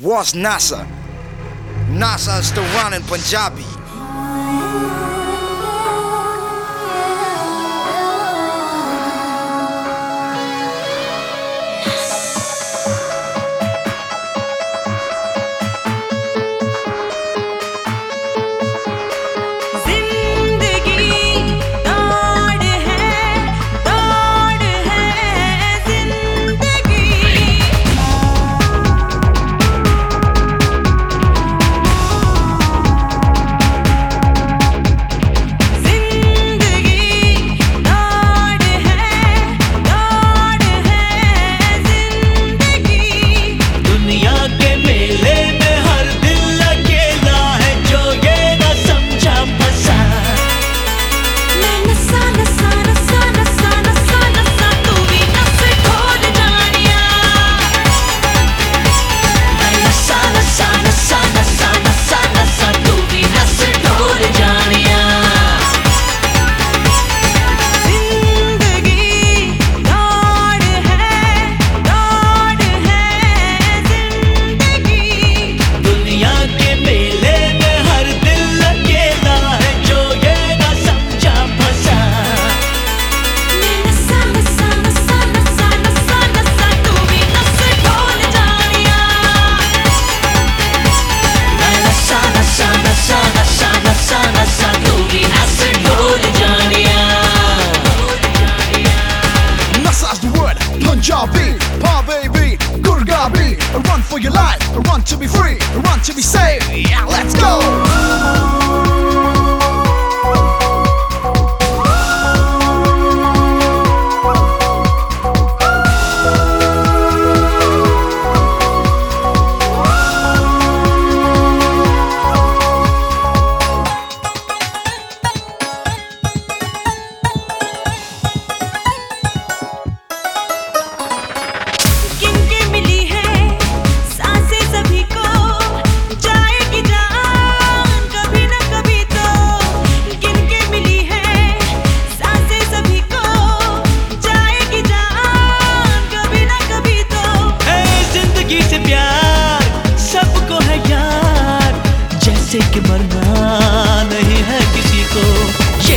was NASA. NASA is still running Punjabi. alive. I want to be free. I want to be safe. Yeah, let's go. से कि मरना नहीं है किसी को। ये